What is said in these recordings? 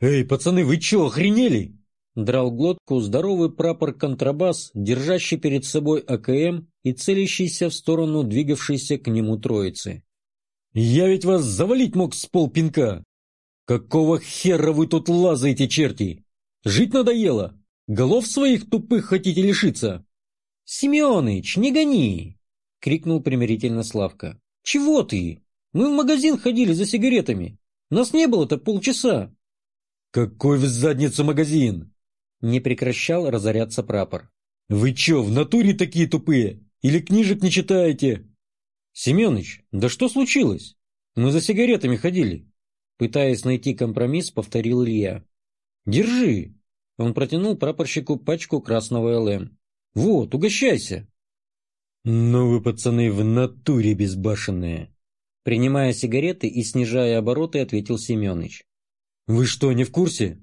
«Эй, пацаны, вы чё, охренели?» Драл глотку здоровый прапор-контрабас, держащий перед собой АКМ и целящийся в сторону двигавшейся к нему троицы. «Я ведь вас завалить мог с полпинка! Какого хера вы тут лазаете, черти? Жить надоело? Голов своих тупых хотите лишиться?» «Семёныч, не гони!» — крикнул примирительно Славка. «Чего ты? Мы в магазин ходили за сигаретами. Нас не было-то полчаса». «Какой в задницу магазин?» Не прекращал разоряться прапор. «Вы чё, в натуре такие тупые? Или книжек не читаете?» «Семёныч, да что случилось? Мы за сигаретами ходили». Пытаясь найти компромисс, повторил Илья. «Держи!» Он протянул прапорщику пачку красного ЛМ. «Вот, угощайся!» «Ну вы, пацаны, в натуре безбашенные!» Принимая сигареты и снижая обороты, ответил Семёныч. «Вы что, не в курсе?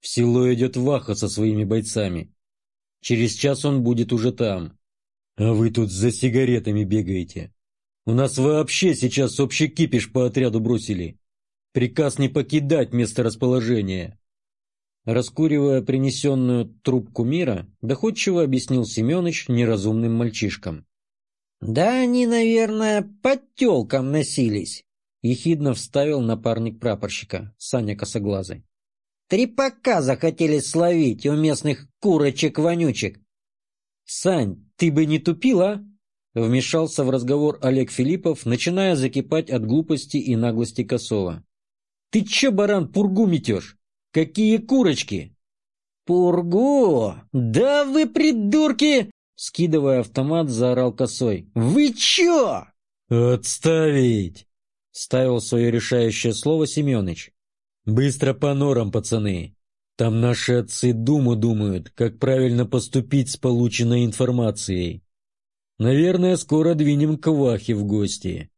В село идет Ваха со своими бойцами. Через час он будет уже там. А вы тут за сигаретами бегаете. У нас вообще сейчас общий кипиш по отряду бросили. Приказ не покидать место расположения. Раскуривая принесенную трубку мира, доходчиво объяснил Семенович неразумным мальчишкам. «Да они, наверное, под телкам носились», — ехидно вставил напарник прапорщика, Саня Косоглазый. Трепака захотели словить у местных курочек-вонючек. «Сань, ты бы не тупила?» Вмешался в разговор Олег Филиппов, начиная закипать от глупости и наглости Косова. «Ты че, баран, пургу метешь? Какие курочки?» «Пургу? Да вы придурки!» Скидывая автомат, заорал Косой. «Вы че?» «Отставить!» Ставил свое решающее слово Семенович. Быстро по норам, пацаны. Там наши отцы думу думают, как правильно поступить с полученной информацией. Наверное, скоро двинем к Вахе в гости.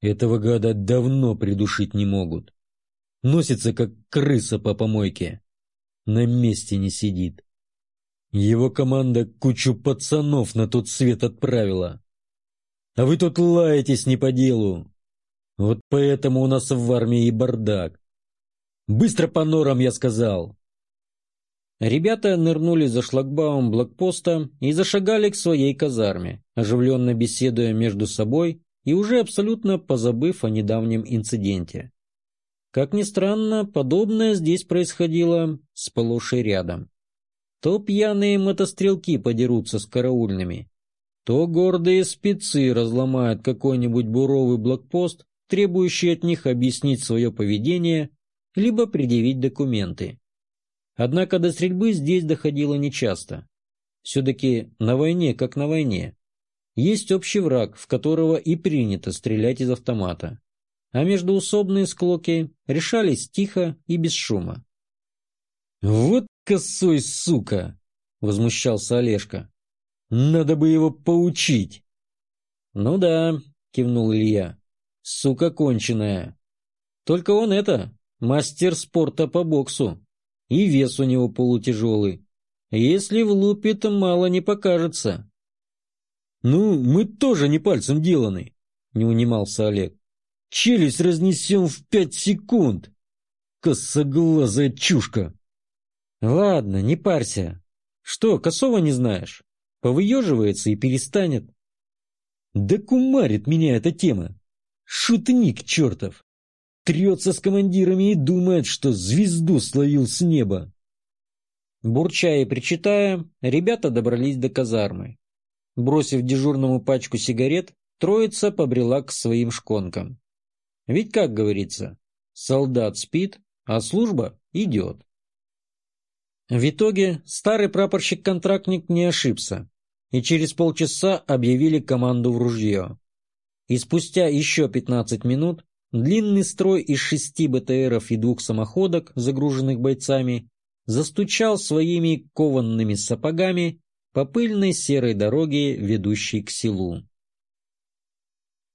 Этого гада давно придушить не могут. Носится, как крыса по помойке. На месте не сидит. Его команда кучу пацанов на тот свет отправила. А вы тут лаетесь не по делу. Вот поэтому у нас в армии и бардак. Быстро по норам, я сказал!» Ребята нырнули за шлагбаум блокпоста и зашагали к своей казарме, оживленно беседуя между собой и уже абсолютно позабыв о недавнем инциденте. Как ни странно, подобное здесь происходило сплошь и рядом. То пьяные мотострелки подерутся с караульными, то гордые спецы разломают какой-нибудь буровый блокпост, требующий от них объяснить свое поведение либо предъявить документы. Однако до стрельбы здесь доходило нечасто. Все-таки на войне, как на войне. Есть общий враг, в которого и принято стрелять из автомата. А междуусобные склоки решались тихо и без шума. «Вот косой сука!» — возмущался Олежка. «Надо бы его поучить!» «Ну да», — кивнул Илья. «Сука конченая. Только он это, Мастер спорта по боксу. И вес у него полутяжелый. Если влупит, мало не покажется. «Ну, мы тоже не пальцем деланы», — не унимался Олег. «Челюсть разнесем в пять секунд. Косоглазая чушка». «Ладно, не парься. Что, косого не знаешь? Повыеживается и перестанет». «Да кумарит меня эта тема. Шутник чертов трется с командирами и думает, что звезду словил с неба. Бурча и причитая, ребята добрались до казармы. Бросив дежурному пачку сигарет, троица побрела к своим шконкам. Ведь, как говорится, солдат спит, а служба идет. В итоге старый прапорщик-контрактник не ошибся, и через полчаса объявили команду в ружье. И спустя еще 15 минут Длинный строй из шести БТРов и двух самоходок, загруженных бойцами, застучал своими кованными сапогами по пыльной серой дороге, ведущей к селу.